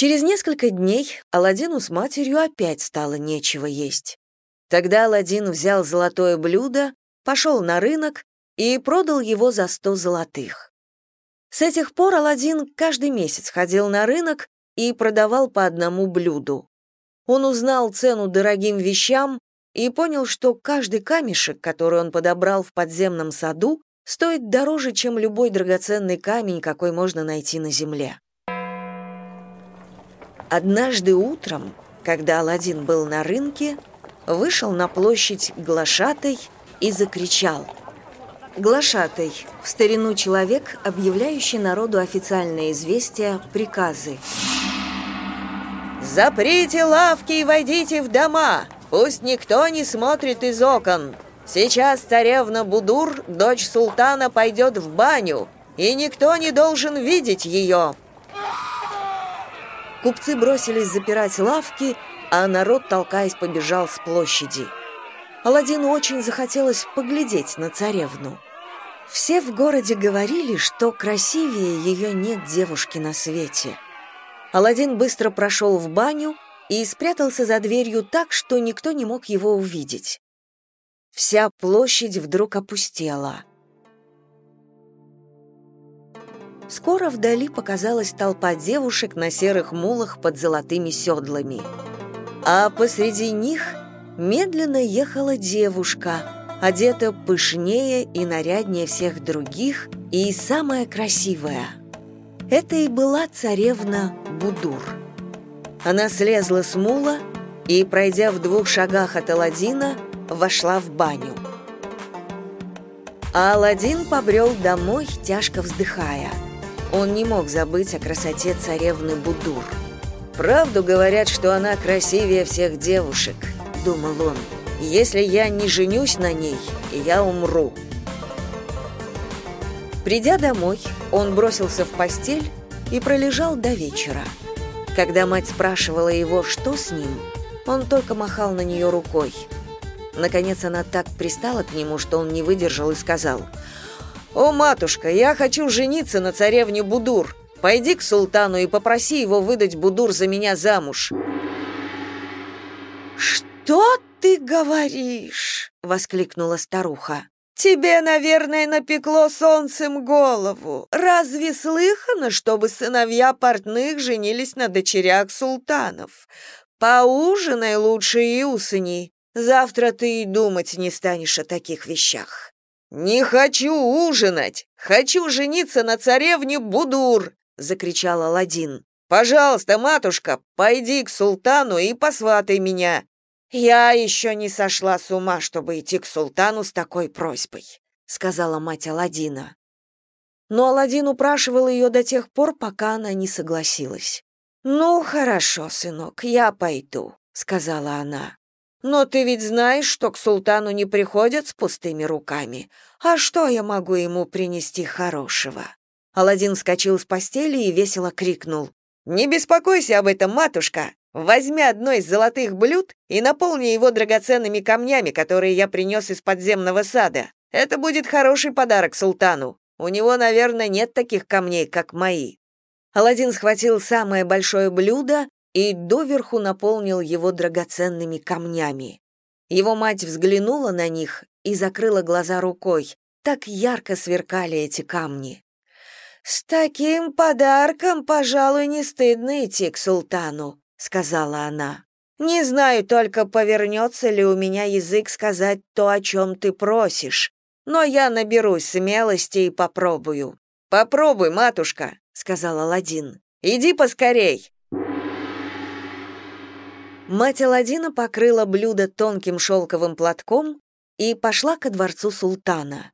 Через несколько дней Аладдину с матерью опять стало нечего есть. Тогда Аладдин взял золотое блюдо, пошел на рынок и продал его за сто золотых. С этих пор Аладдин каждый месяц ходил на рынок и продавал по одному блюду. Он узнал цену дорогим вещам и понял, что каждый камешек, который он подобрал в подземном саду, стоит дороже, чем любой драгоценный камень, какой можно найти на земле. Однажды утром, когда Аладдин был на рынке, вышел на площадь глашатай и закричал. Глашатай – в старину человек, объявляющий народу официальные известия, приказы. «Заприте лавки и войдите в дома! Пусть никто не смотрит из окон! Сейчас царевна Будур, дочь султана, пойдет в баню, и никто не должен видеть ее!» Купцы бросились запирать лавки, а народ, толкаясь, побежал с площади. Аладдину очень захотелось поглядеть на царевну. Все в городе говорили, что красивее ее нет девушки на свете. Аладдин быстро прошел в баню и спрятался за дверью так, что никто не мог его увидеть. Вся площадь вдруг опустела. Скоро вдали показалась толпа девушек на серых мулах под золотыми седлами — а посреди них медленно ехала девушка, одета пышнее и наряднее всех других, и самая красивая. Это и была царевна Будур. Она слезла с мула и, пройдя в двух шагах от Аладдина, вошла в баню. А Аладдин побрел домой, тяжко вздыхая. Он не мог забыть о красоте царевны Будур – «Правду говорят, что она красивее всех девушек», — думал он. «Если я не женюсь на ней, я умру». Придя домой, он бросился в постель и пролежал до вечера. Когда мать спрашивала его, что с ним, он только махал на нее рукой. Наконец она так пристала к нему, что он не выдержал и сказал, «О, матушка, я хочу жениться на царевне Будур. Пойди к султану и попроси его выдать Будур за меня замуж». «Что ты говоришь?» — воскликнула старуха. «Тебе, наверное, напекло солнцем голову. Разве слыхано, чтобы сыновья портных женились на дочерях султанов? Поужинай лучше и усыни. Завтра ты и думать не станешь о таких вещах». «Не хочу ужинать! Хочу жениться на царевне Будур!» закричал Аладдин. Пожалуйста, матушка, пойди к султану и посватай меня. Я еще не сошла с ума, чтобы идти к султану с такой просьбой, сказала мать Аладдина. Но Аладдин упрашивал ее до тех пор, пока она не согласилась. «Ну, хорошо, сынок, я пойду», — сказала она. «Но ты ведь знаешь, что к султану не приходят с пустыми руками. А что я могу ему принести хорошего?» Аладдин вскочил с постели и весело крикнул. «Не беспокойся об этом, матушка! Возьми одно из золотых блюд и наполни его драгоценными камнями, которые я принес из подземного сада. Это будет хороший подарок султану. У него, наверное, нет таких камней, как мои». Аладдин схватил самое большое блюдо и доверху наполнил его драгоценными камнями. Его мать взглянула на них и закрыла глаза рукой. Так ярко сверкали эти камни. «С таким подарком, пожалуй, не стыдно идти к султану», — сказала она. «Не знаю только, повернется ли у меня язык сказать то, о чем ты просишь, но я наберусь смелости и попробую». «Попробуй, матушка», — сказал Аладдин. «Иди поскорей». Мать Аладдина покрыла блюдо тонким шелковым платком и пошла ко дворцу султана.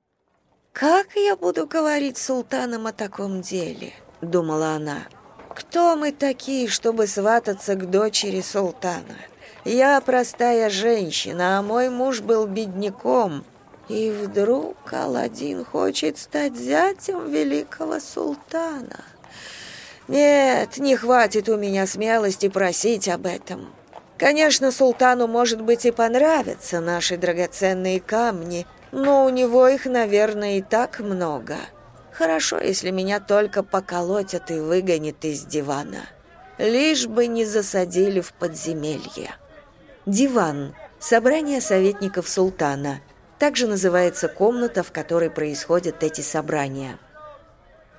«Как я буду говорить султанам о таком деле?» — думала она. «Кто мы такие, чтобы свататься к дочери султана? Я простая женщина, а мой муж был бедняком. И вдруг Аладдин хочет стать зятем великого султана. Нет, не хватит у меня смелости просить об этом. Конечно, султану, может быть, и понравятся наши драгоценные камни, но у него их, наверное, и так много. Хорошо, если меня только поколотят и выгонят из дивана. лишь бы не засадили в подземелье. Диван – собрание советников султана. Также называется комната, в которой происходят эти собрания.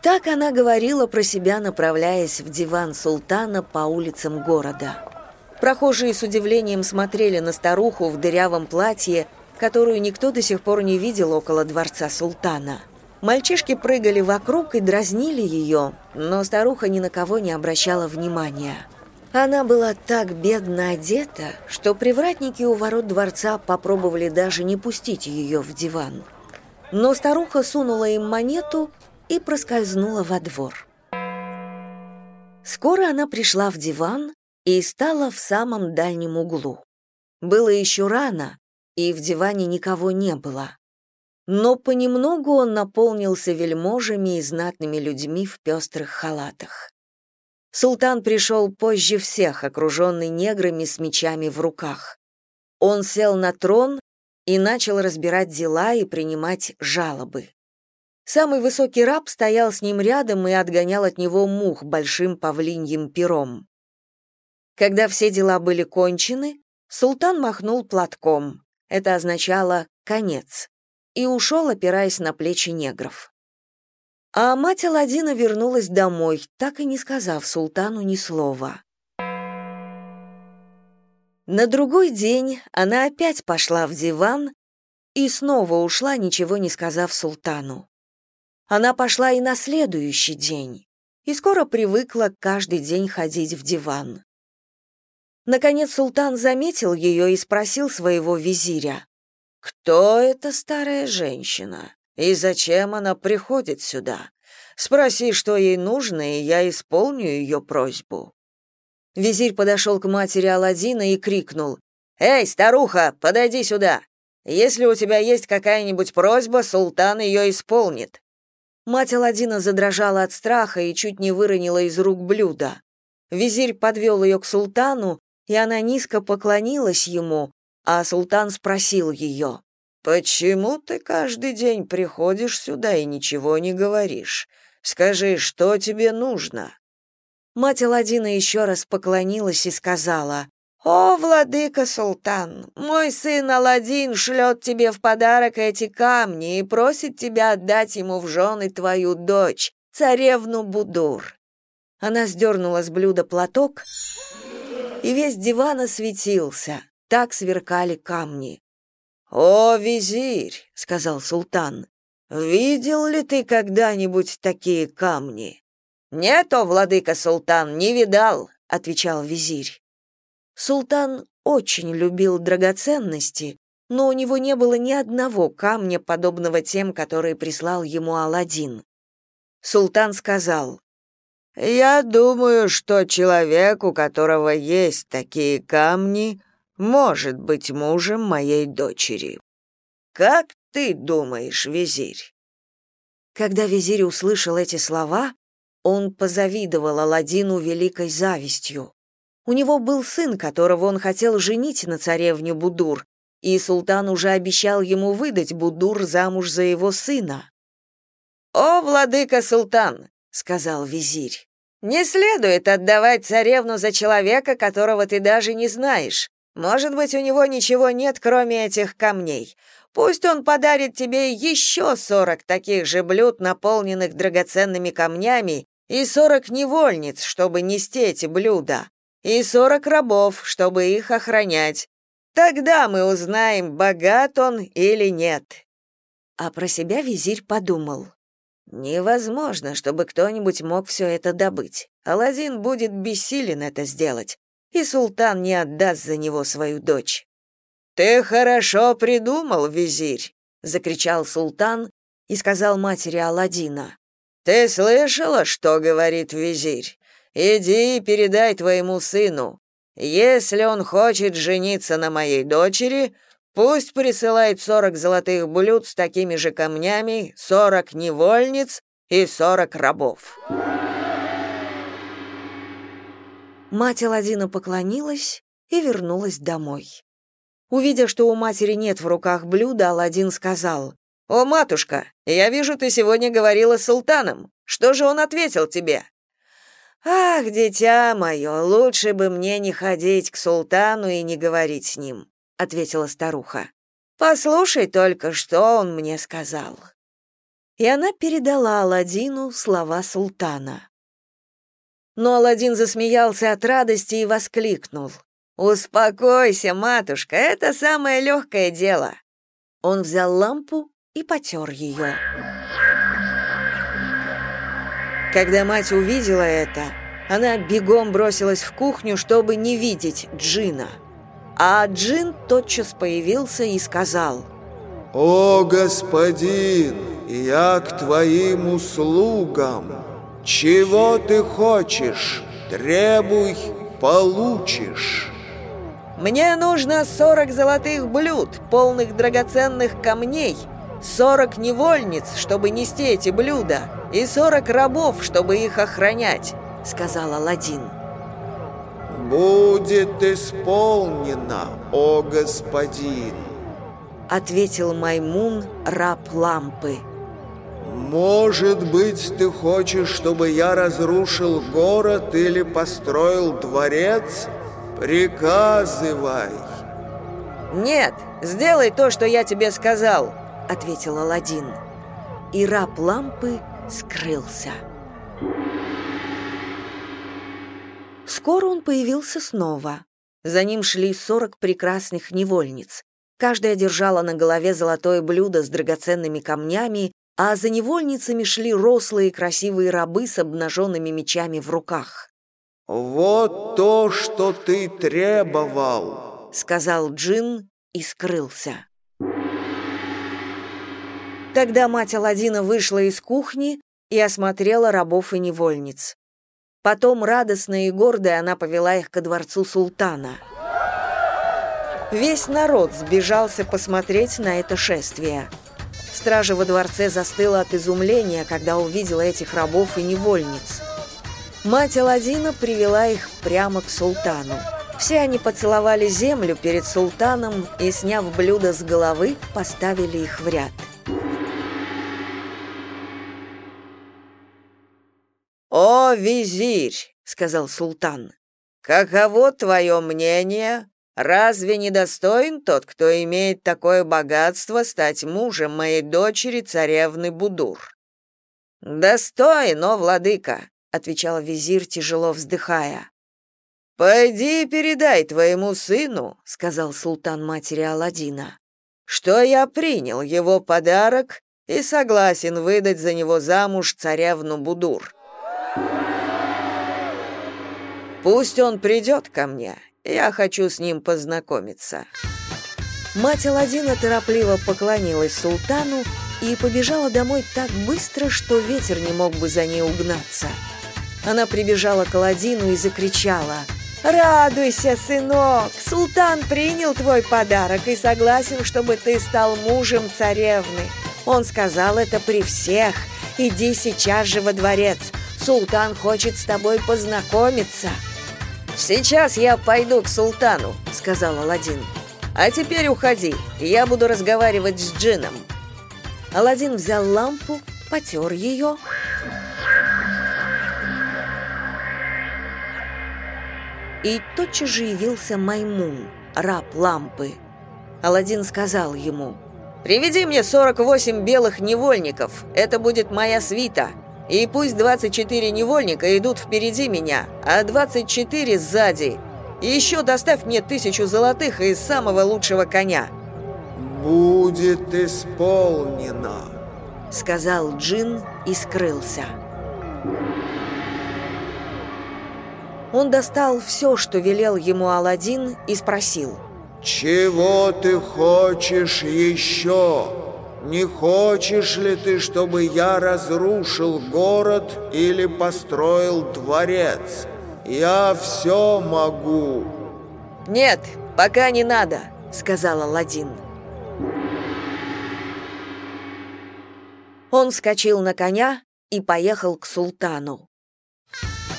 Так она говорила про себя, направляясь в диван султана по улицам города. Прохожие с удивлением смотрели на старуху в дырявом платье, которую никто до сих пор не видел около дворца султана. Мальчишки прыгали вокруг и дразнили ее, но старуха ни на кого не обращала внимания. Она была так бедно одета, что привратники у ворот дворца попробовали даже не пустить ее в диван. Но старуха сунула им монету и проскользнула во двор. Скоро она пришла в диван и стала в самом дальнем углу. Было еще рано, и в диване никого не было. Но понемногу он наполнился вельможами и знатными людьми в пестрых халатах. Султан пришел позже всех, окруженный неграми с мечами в руках. Он сел на трон и начал разбирать дела и принимать жалобы. Самый высокий раб стоял с ним рядом и отгонял от него мух большим павлиньим пером. Когда все дела были кончены, султан махнул платком. Это означало «конец» и ушел, опираясь на плечи негров. А мать Аладдина вернулась домой, так и не сказав султану ни слова. На другой день она опять пошла в диван и снова ушла, ничего не сказав султану. Она пошла и на следующий день, и скоро привыкла каждый день ходить в диван. Наконец султан заметил ее и спросил своего визиря, «Кто эта старая женщина? И зачем она приходит сюда? Спроси, что ей нужно, и я исполню ее просьбу». Визирь подошел к матери Аладдина и крикнул, «Эй, старуха, подойди сюда! Если у тебя есть какая-нибудь просьба, султан ее исполнит». Мать Аладдина задрожала от страха и чуть не выронила из рук блюдо. Визирь подвел ее к султану, и она низко поклонилась ему, а султан спросил ее, «Почему ты каждый день приходишь сюда и ничего не говоришь? Скажи, что тебе нужно?» Мать Аладдина еще раз поклонилась и сказала, «О, владыка султан, мой сын Аладдин шлет тебе в подарок эти камни и просит тебя отдать ему в жены твою дочь, царевну Будур». Она сдернула с блюда платок, и весь диван осветился так сверкали камни. «О, визирь!» — сказал султан. «Видел ли ты когда-нибудь такие камни?» «Нет, о, владыка султан, не видал», — отвечал визирь. Султан очень любил драгоценности, но у него не было ни одного камня, подобного тем, которые прислал ему Аладдин. Султан сказал, «Я думаю, что человек, у которого есть такие камни, может быть мужем моей дочери. Как ты думаешь, визирь?» Когда визирь услышал эти слова, он позавидовал Аладдину великой завистью. У него был сын, которого он хотел женить на царевне Будур, и султан уже обещал ему выдать Будур замуж за его сына. «О, владыка султан!» — сказал визирь. «Не следует отдавать царевну за человека, которого ты даже не знаешь. Может быть, у него ничего нет, кроме этих камней. Пусть он подарит тебе еще сорок таких же блюд, наполненных драгоценными камнями, и сорок невольниц, чтобы нести эти блюда, и сорок рабов, чтобы их охранять. Тогда мы узнаем, богат он или нет». А про себя визирь подумал. «Невозможно, чтобы кто-нибудь мог все это добыть. Аладдин будет бессилен это сделать и султан не отдаст за него свою дочь. «Ты хорошо придумал, визирь!» — закричал султан и сказал матери Аладдина. «Ты слышала, что говорит визирь? Иди и передай твоему сыну. Если он хочет жениться на моей дочери, пусть присылает сорок золотых блюд с такими же камнями, сорок невольниц и сорок рабов». Мать Аладдина поклонилась и вернулась домой. Увидя, что у матери нет в руках блюда, Аладдин сказал, «О, матушка, я вижу, ты сегодня говорила с султаном. Что же он ответил тебе?» «Ах, дитя мое, лучше бы мне не ходить к султану и не говорить с ним», — ответила старуха. «Послушай только, что он мне сказал». И она передала Аладдину слова султана. Но Аладдин засмеялся от радости и воскликнул. «Успокойся, матушка, это самое легкое дело». Он взял лампу и потер ее. Когда мать увидела это, она бегом бросилась в кухню, чтобы не видеть Джина. А Джин тотчас появился и сказал, «О, господин, я к твоим услугам. Чего ты хочешь? Требуй, получишь». «Мне нужно сорок золотых блюд, полных драгоценных камней, сорок невольниц, чтобы нести эти блюда, и сорок рабов, чтобы их охранять», — сказал Аладдин. «Будет исполнено, о господин», — ответил Маймун, раб лампы. «Может быть, ты хочешь, чтобы я разрушил город или построил дворец? Приказывай!» «Нет, сделай то, что я тебе сказал», — ответил Аладдин. И раб лампы скрылся. Скоро он появился снова. За ним шли сорок прекрасных невольниц. Каждая держала на голове золотое блюдо с драгоценными камнями, а за невольницами шли рослые красивые рабы с обнаженными мечами в руках. «Вот то, что ты требовал», — сказал Джин и скрылся. Тогда мать Аладдина вышла из кухни и осмотрела рабов и невольниц. Потом, радостная и гордая, она повела их ко дворцу султана. Весь народ сбежался посмотреть на это шествие. Стража во дворце застыла от изумления, когда увидела этих рабов и невольниц. Мать Аладдина привела их прямо к султану. Все они поцеловали землю перед султаном и, сняв блюдо с головы, поставили их в ряд. «О, визирь!» — сказал султан. «Каково твое мнение? Разве не достоин тот, кто имеет такое богатство, стать мужем моей дочери, царевны Будур?» «Достоин, о, владыка!» — отвечал визирь, тяжело вздыхая. «Пойди передай твоему сыну», — сказал султан матери Аладдина, «что я принял его подарок и согласен выдать за него замуж царевну Будур. Пусть он придет ко мне, я хочу с ним познакомиться». Мать Аладдина торопливо поклонилась султану и побежала домой так быстро, что ветер не мог бы за ней угнаться. Она прибежала к Аладдину и закричала «Радуйся, сынок! Султан принял твой подарок и согласен, чтобы ты стал мужем царевны. Он сказал это при всех. Иди сейчас же во дворец. Султан хочет с тобой познакомиться». «Сейчас я пойду к султану», — сказал Аладдин. «А теперь уходи, я буду разговаривать с джином». Аладдин взял лампу, потер ее. И тотчас же явился Маймун, раб лампы. Аладдин сказал ему, «Приведи мне 48 белых невольников, это будет моя свита, и пусть 24 невольника идут впереди меня, а 24 сзади. И еще доставь мне тысячу золотых из самого лучшего коня». «Будет исполнено», — сказал Джин и скрылся. Он достал все, что велел ему Аладдин, и спросил. «Чего ты хочешь еще?» Не хочешь ли ты, чтобы я разрушил город или построил дворец? Я все могу. Нет, пока не надо, сказал Аладдин. Он вскочил на коня и поехал к султану.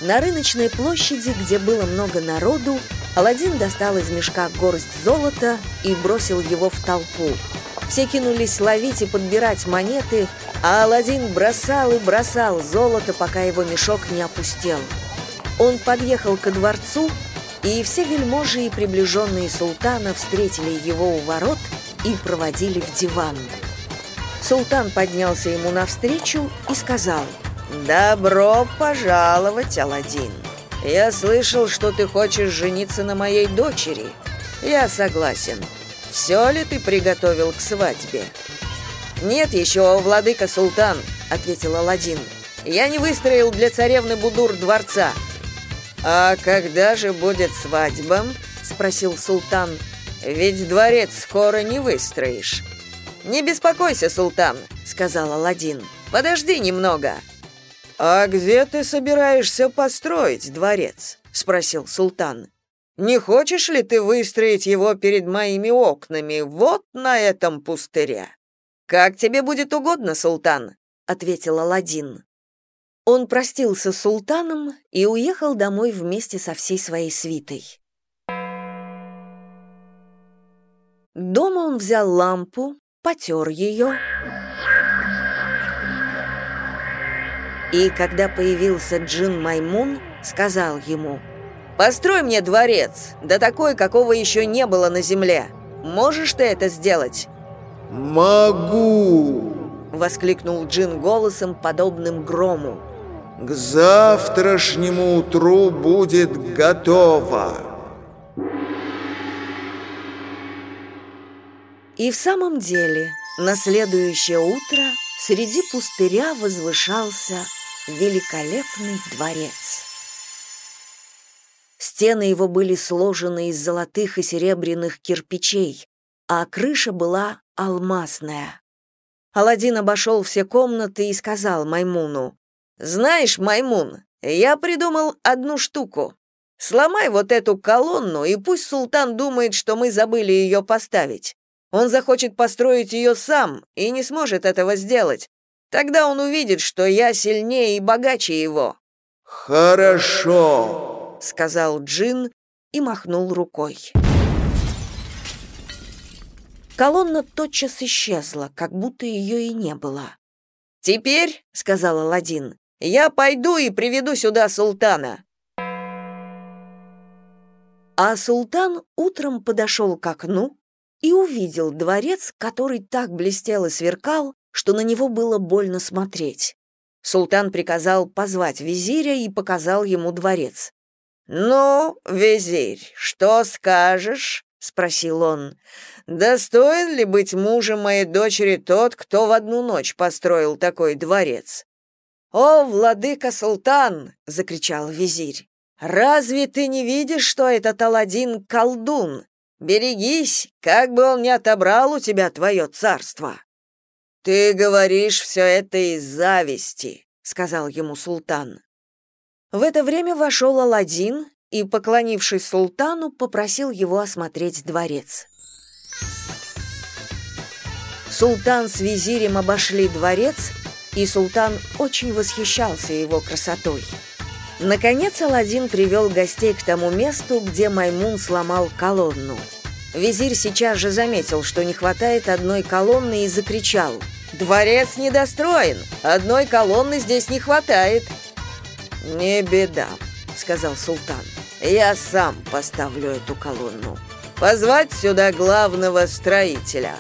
На рыночной площади, где было много народу, Аладдин достал из мешка горсть золота и бросил его в толпу. Все кинулись ловить и подбирать монеты, а Аладдин бросал и бросал золото, пока его мешок не опустел. Он подъехал ко дворцу, и все вельможи и приближенные султана встретили его у ворот и проводили в диван. Султан поднялся ему навстречу и сказал «Добро пожаловать, Аладдин. Я слышал, что ты хочешь жениться на моей дочери. Я согласен. Все ли ты приготовил к свадьбе?» «Нет еще, владыка Султан», — ответил Аладдин. «Я не выстроил для царевны Будур дворца». «А когда же будет свадьба?» — спросил Султан. «Ведь дворец скоро не выстроишь». «Не беспокойся, Султан», — сказал Аладдин. «Подожди немного». «А где ты собираешься построить дворец?» — спросил Султан. «Не хочешь ли ты выстроить его перед моими окнами, вот на этом пустыре?» «Как тебе будет угодно, Султан», — ответил Аладдин. Он простился с султаном и уехал домой вместе со всей своей свитой. Дома он взял лампу, потер ее. И когда появился Джин Маймун, сказал ему, «Построй мне дворец, да такой, какого еще не было на земле. Можешь ты это сделать?» «Могу!» — воскликнул Джин голосом, подобным грому. «К завтрашнему утру будет готово!» И в самом деле, на следующее утро среди пустыря возвышался великолепный дворец. Стены его были сложены из золотых и серебряных кирпичей, а крыша была алмазная. Аладдин обошел все комнаты и сказал Маймуну, «Знаешь, Маймун, я придумал одну штуку. Сломай вот эту колонну, и пусть султан думает, что мы забыли ее поставить. Он захочет построить ее сам и не сможет этого сделать. Тогда он увидит, что я сильнее и богаче его». «Хорошо», — сказал Джин и махнул рукой. Колонна тотчас исчезла, как будто ее и не было. «Теперь», — сказал Аладдин, — «я пойду и приведу сюда султана». А султан утром подошел к окну и увидел дворец, который так блестел и сверкал, что на него было больно смотреть. Султан приказал позвать визиря и показал ему дворец. «Ну, визирь, что скажешь?» — спросил он. «Достоин ли быть мужем моей дочери тот, кто в одну ночь построил такой дворец?» «О, владыка султан!» — закричал визирь. «Разве ты не видишь, что этот Аладдин — колдун? Берегись, как бы он ни отобрал у тебя твое царство. Ты говоришь все это из зависти, сказал ему султан. В это время вошел Аладдин и, поклонившись султану, попросил его осмотреть дворец. Султан с визирем обошли дворец, и султан очень восхищался его красотой. Наконец Аладдин привел гостей к тому месту, где Маймун сломал колонну. Визирь сейчас же заметил, что не хватает одной колонны и закричал. «Дворец недостроен! Одной колонны здесь не хватает!» «Не беда», — сказал султан. «Я сам поставлю эту колонну. Позвать сюда главного строителя».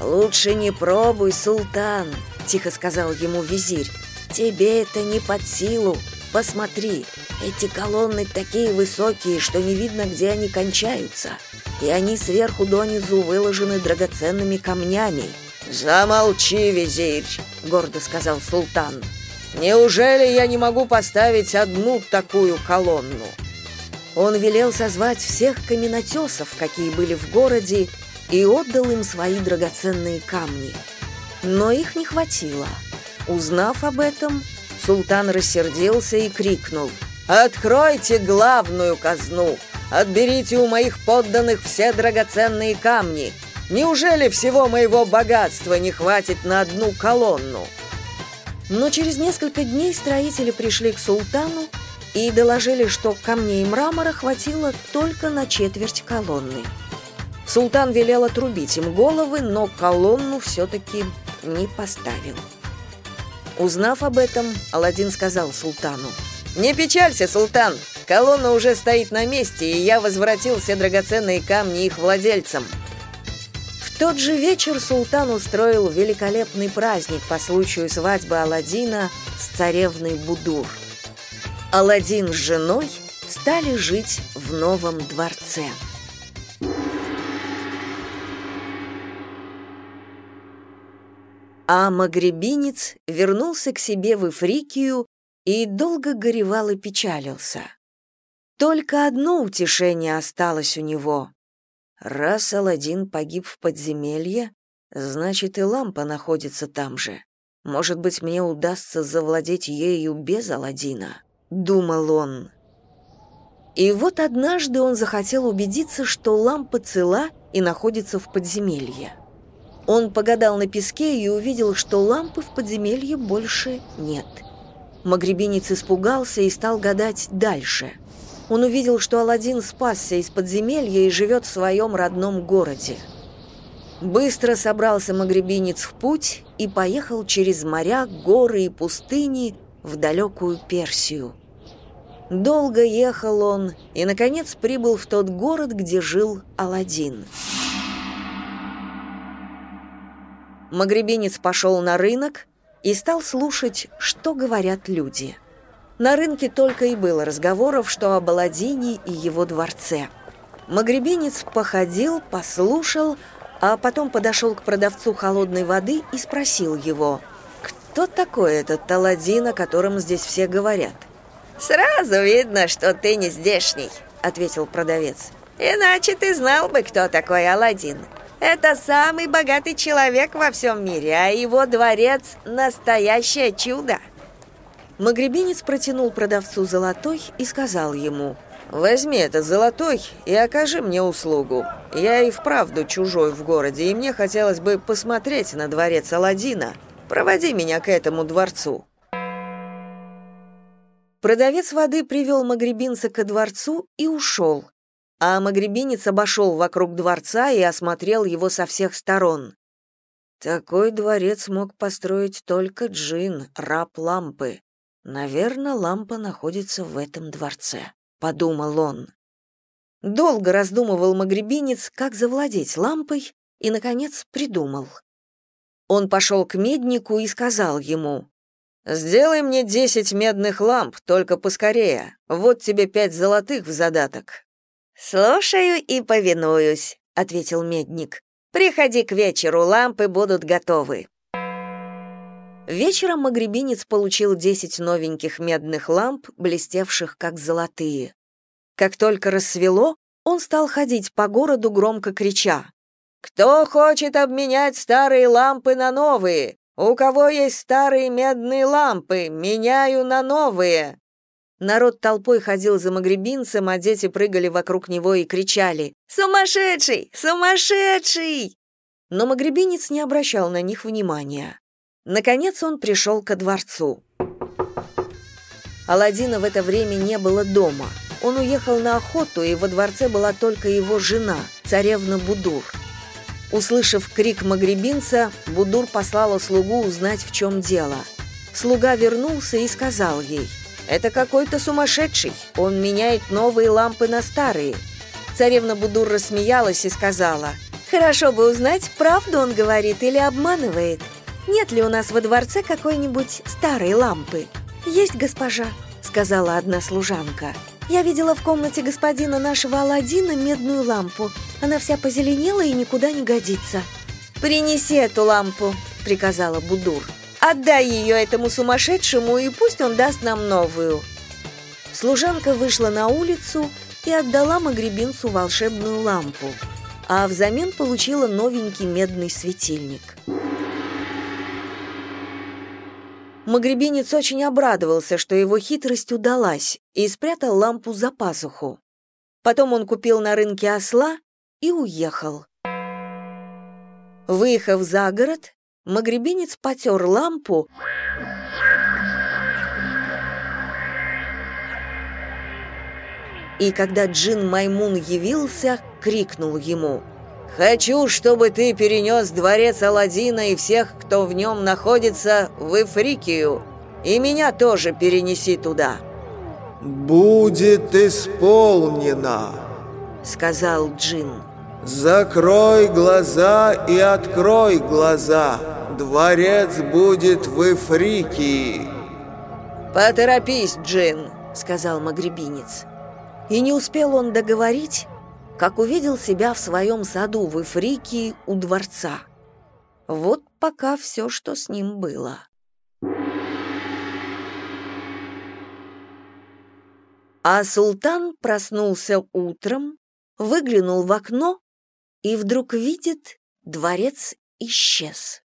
«Лучше не пробуй, султан», — тихо сказал ему визирь. «Тебе это не под силу. Посмотри, эти колонны такие высокие, что не видно, где они кончаются, и они сверху донизу выложены драгоценными камнями. «Замолчи, визирь!» — гордо сказал султан. «Неужели я не могу поставить одну такую колонну?» Он велел созвать всех каменотесов, какие были в городе, и отдал им свои драгоценные камни. Но их не хватило. Узнав об этом, Султан рассердился и крикнул «Откройте главную казну! Отберите у моих подданных все драгоценные камни! Неужели всего моего богатства не хватит на одну колонну?» Но через несколько дней строители пришли к султану и доложили, что камней и мрамора хватило только на четверть колонны. Султан велел отрубить им головы, но колонну все-таки не поставил. Узнав об этом, Аладдин сказал султану, Не печалься, султан. Колонна уже стоит на месте, и я возвратил все драгоценные камни их владельцам. Тот же вечер султан устроил великолепный праздник по случаю свадьбы Аладдина с царевной Будур. Аладдин с женой стали жить в новом дворце. А магребинец вернулся к себе в Ифрикию и долго горевал и печалился. Только одно утешение осталось у него. Раз Аладдин погиб в подземелье, значит и лампа находится там же. Может быть, мне удастся завладеть ею без Аладдина, думал он. И вот однажды он захотел убедиться, что лампа цела и находится в подземелье. Он погадал на песке и увидел, что лампы в подземелье больше нет. Магребинец испугался и стал гадать дальше. Он увидел, что Аладдин спасся из подземелья и живет в своем родном городе. Быстро собрался магребинец в путь и поехал через моря, горы и пустыни в далекую Персию. Долго ехал он и, наконец, прибыл в тот город, где жил Аладдин. Магребинец пошел на рынок и стал слушать, что говорят люди. На рынке только и было разговоров, что о Баладине и его дворце. Магребинец походил, послушал, а потом подошел к продавцу холодной воды и спросил его, «Кто такой этот Таладин, о котором здесь все говорят?» «Сразу видно, что ты не здешний», — ответил продавец. «Иначе ты знал бы, кто такой Аладдин. Это самый богатый человек во всем мире, а его дворец – настоящее чудо. Магребинец протянул продавцу золотой и сказал ему, «Возьми этот золотой и окажи мне услугу. Я и вправду чужой в городе, и мне хотелось бы посмотреть на дворец Аладдина. Проводи меня к этому дворцу». Продавец воды привел магребинца ко дворцу и ушел, а магребинец обошел вокруг дворца и осмотрел его со всех сторон. Такой дворец мог построить только джин, раб лампы. Наверное, лампа находится в этом дворце, подумал он. Долго раздумывал магребинец, как завладеть лампой, и, наконец, придумал. Он пошел к меднику и сказал ему, «Сделай мне десять медных ламп, только поскорее. Вот тебе пять золотых в задаток. «Слушаю и повинуюсь», — ответил медник. «Приходи к вечеру, лампы будут готовы». Вечером магребинец получил десять новеньких медных ламп, блестевших как золотые. Как только рассвело, он стал ходить по городу, громко крича. «Кто хочет обменять старые лампы на новые? У кого есть старые медные лампы? Меняю на новые!» Народ толпой ходил за магребинцем, а дети прыгали вокруг него и кричали «Сумасшедший! Сумасшедший!». Но магребинец не обращал на них внимания. Наконец он пришел ко дворцу. Аладдина в это время не было дома. Он уехал на охоту, и во дворце была только его жена, царевна Будур. Услышав крик магребинца, Будур послала слугу узнать, в чем дело. Слуга вернулся и сказал ей – это какой-то сумасшедший. Он меняет новые лампы на старые. Царевна Будур рассмеялась и сказала, «Хорошо бы узнать, правду он говорит или обманывает. Нет ли у нас во дворце какой-нибудь старой лампы?» «Есть, госпожа», — сказала одна служанка. «Я видела в комнате господина нашего Аладдина медную лампу. Она вся позеленела и никуда не годится». «Принеси эту лампу», — приказала Будур. Отдай ее этому сумасшедшему, и пусть он даст нам новую». Служанка вышла на улицу и отдала магребинцу волшебную лампу, а взамен получила новенький медный светильник. Магребинец очень обрадовался, что его хитрость удалась, и спрятал лампу за пазуху. Потом он купил на рынке осла и уехал. Выехав за город, Магребинец потер лампу, и когда Джин Маймун явился, крикнул ему «Хочу, чтобы ты перенес дворец Аладдина и всех, кто в нем находится, в Эфрикию, и меня тоже перенеси туда». будет исполнено», — сказал Джин. «Закрой глаза и открой глаза, дворец будет в Эфрикии». «Поторопись, Джин», — сказал магребинец. И не успел он договорить, как увидел себя в своем саду в Эфрикии у дворца. Вот пока все, что с ним было. А султан проснулся утром, выглянул в окно и вдруг видит, дворец исчез.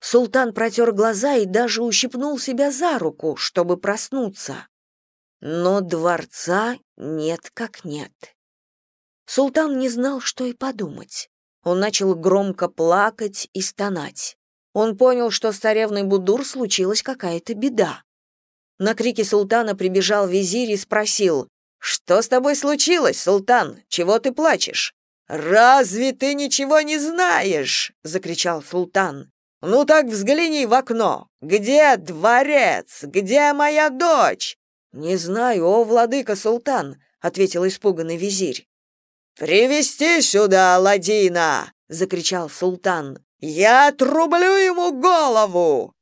Султан протер глаза и даже ущипнул себя за руку, чтобы проснуться. Но дворца нет как нет. Султан не знал, что и подумать. Он начал громко плакать и стонать. Он понял, что с царевной Будур случилась какая-то беда. На крики султана прибежал визирь и спросил, «Что с тобой случилось, султан? Чего ты плачешь?» «Разве ты ничего не знаешь?» — закричал султан. «Ну так взгляни в окно. Где дворец? Где моя дочь?» «Не знаю, о, владыка султан», — ответил испуганный визирь. «Привести сюда Аладдина!» — закричал султан. «Я отрублю ему голову!»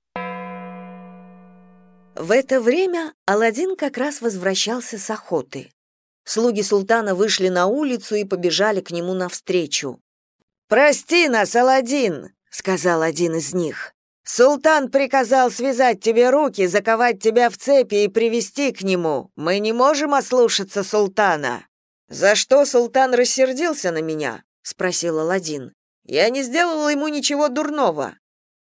В это время Аладдин как раз возвращался с охоты. Слуги султана вышли на улицу и побежали к нему навстречу. «Прости нас, Аладдин!» — сказал один из них. «Султан приказал связать тебе руки, заковать тебя в цепи и привести к нему. Мы не можем ослушаться султана». «За что султан рассердился на меня?» — спросил Аладдин. «Я не сделал ему ничего дурного».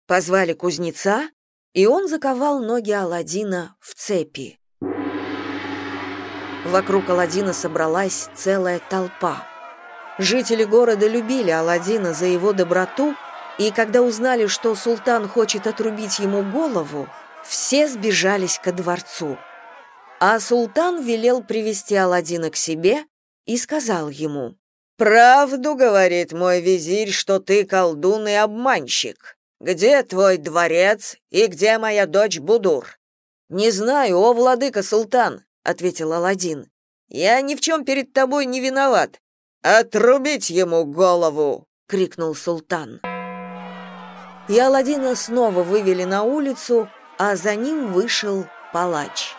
Позвали кузнеца, и он заковал ноги Аладдина в цепи. Вокруг Аладдина собралась целая толпа. Жители города любили Аладдина за его доброту, и когда узнали, что султан хочет отрубить ему голову, все сбежались ко дворцу. А султан велел привести Аладдина к себе и сказал ему, «Правду говорит мой визирь, что ты колдун и обманщик. Где твой дворец и где моя дочь Будур?» «Не знаю, о владыка султан», ответил Аладдин. Я ни в чем перед тобой не виноват. Отрубить ему голову, крикнул султан. И Аладдина снова вывели на улицу, а за ним вышел палач.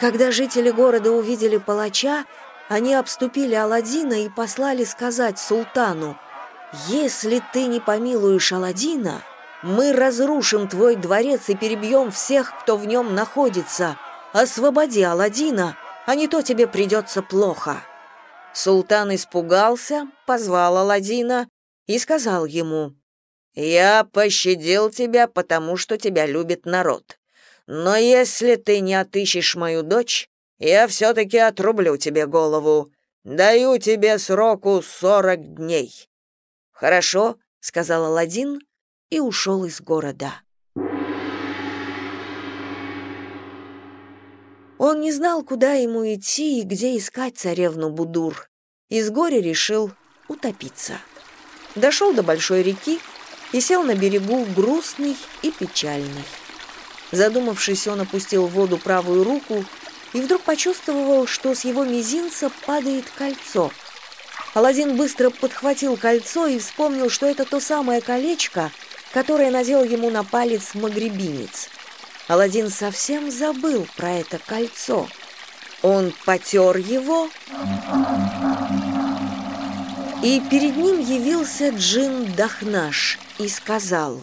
Когда жители города увидели палача, они обступили Аладдина и послали сказать султану, «Если ты не помилуешь Аладдина, мы разрушим твой дворец и перебьем всех, кто в нем находится, Освободи Аладдина, а не то тебе придется плохо». Султан испугался, позвал Аладдина и сказал ему, «Я пощадил тебя, потому что тебя любит народ. Но если ты не отыщешь мою дочь, я все-таки отрублю тебе голову. Даю тебе сроку сорок дней». «Хорошо», — сказал Аладдин и ушел из города. Он не знал, куда ему идти и где искать царевну Будур. Из горя решил утопиться. Дошел до большой реки и сел на берегу грустный и печальный. Задумавшись, он опустил в воду правую руку и вдруг почувствовал, что с его мизинца падает кольцо. Аладдин быстро подхватил кольцо и вспомнил, что это то самое колечко, которое надел ему на палец магребинец. Аладдин совсем забыл про это кольцо. Он потер его, и перед ним явился Джин Дахнаш и сказал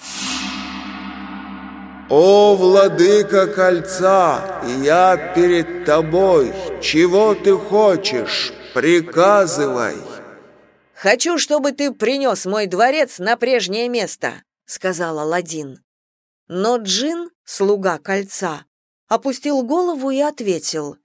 «О, владыка кольца, я перед тобой, чего ты хочешь, приказывай!» «Хочу, чтобы ты принес мой дворец на прежнее место», — сказал Аладдин. Но Джин, слуга кольца, опустил голову и ответил.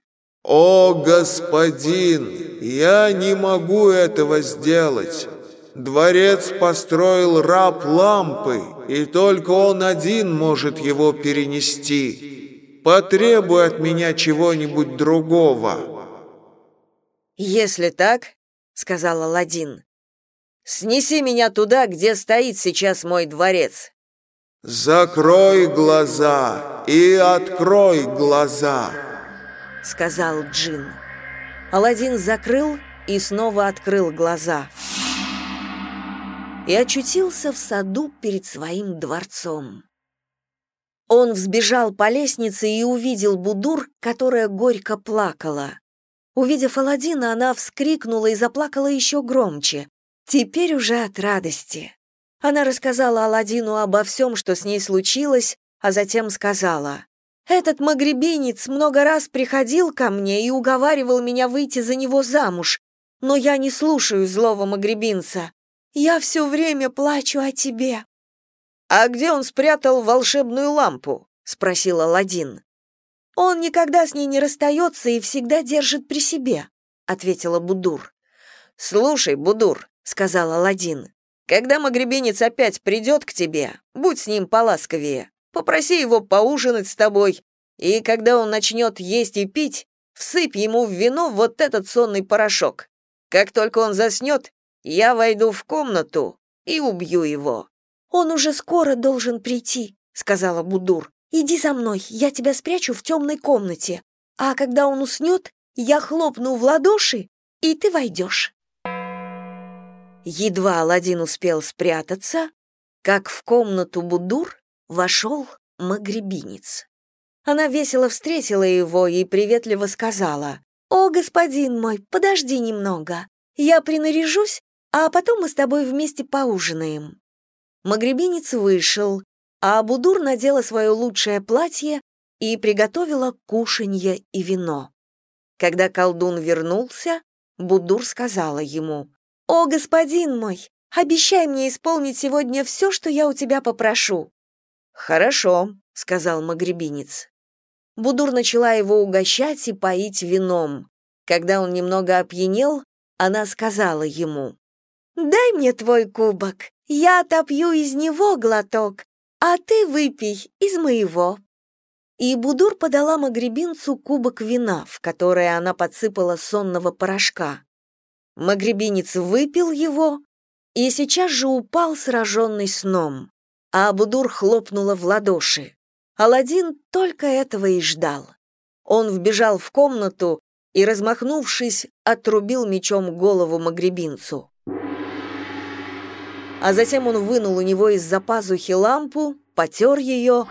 «О, господин, я не могу этого сделать. Дворец построил раб лампы, и только он один может его перенести. Потребуй от меня чего-нибудь другого». «Если так, — сказал Аладдин, — снеси меня туда, где стоит сейчас мой дворец. Закрой глаза и открой глаза. — сказал Джин. Аладдин закрыл и снова открыл глаза. И очутился в саду перед своим дворцом. Он взбежал по лестнице и увидел Будур, которая горько плакала. Увидев Аладдина, она вскрикнула и заплакала еще громче, теперь уже от радости. Она рассказала Аладдину обо всем, что с ней случилось, а затем сказала, «Этот магребинец много раз приходил ко мне и уговаривал меня выйти за него замуж, но я не слушаю злого магребинца. Я все время плачу о тебе». «А где он спрятал волшебную лампу?» — спросил Аладдин. «Он никогда с ней не расстается и всегда держит при себе», — ответила Будур. «Слушай, Будур», — сказал Аладдин, «когда магребинец опять придет к тебе, будь с ним поласковее, попроси его поужинать с тобой, и когда он начнет есть и пить, всыпь ему в вино вот этот сонный порошок. Как только он заснет, я войду в комнату и убью его». «Он уже скоро должен прийти», — сказала Будур. «Иди за мной, я тебя спрячу в темной комнате, а когда он уснет, я хлопну в ладоши, и ты войдешь». Едва Аладдин успел спрятаться, как в комнату Будур вошел магребинец. Она весело встретила его и приветливо сказала, «О, господин мой, подожди немного. Я принаряжусь, а потом мы с тобой вместе поужинаем». Магребинец вышел, а Будур надела свое лучшее платье и приготовила кушанье и вино. Когда колдун вернулся, Будур сказала ему, «О, господин мой, обещай мне исполнить сегодня все, что я у тебя попрошу». «Хорошо», — сказал магребинец. Будур начала его угощать и поить вином. Когда он немного опьянел, она сказала ему, «Дай мне твой кубок, я отопью из него глоток, а ты выпей из моего». И Будур подала Магребинцу кубок вина, в который она подсыпала сонного порошка. Магребинец выпил его и сейчас же упал сраженный сном, а Будур хлопнула в ладоши. Аладдин только этого и ждал. Он вбежал в комнату и, размахнувшись, отрубил мечом голову магребинцу. А затем он вынул у него из-за пазухи лампу, потер ее,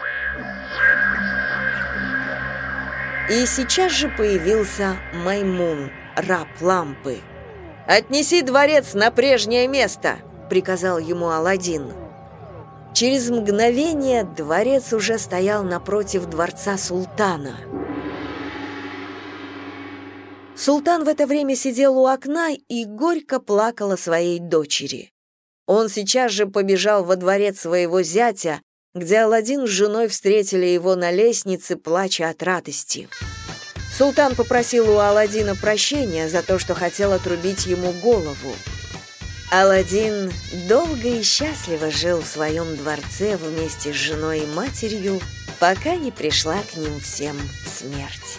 и сейчас же появился Маймун, раб лампы. «Отнеси дворец на прежнее место!» — приказал ему Аладдин. Через мгновение дворец уже стоял напротив дворца султана. Султан в это время сидел у окна и горько плакал о своей дочери. Он сейчас же побежал во дворец своего зятя, где Аладдин с женой встретили его на лестнице, плача от радости. Султан попросил у Аладдина прощения за то, что хотел отрубить ему голову. Аладдин долго и счастливо жил в своем дворце вместе с женой и матерью, пока не пришла к ним всем смерть.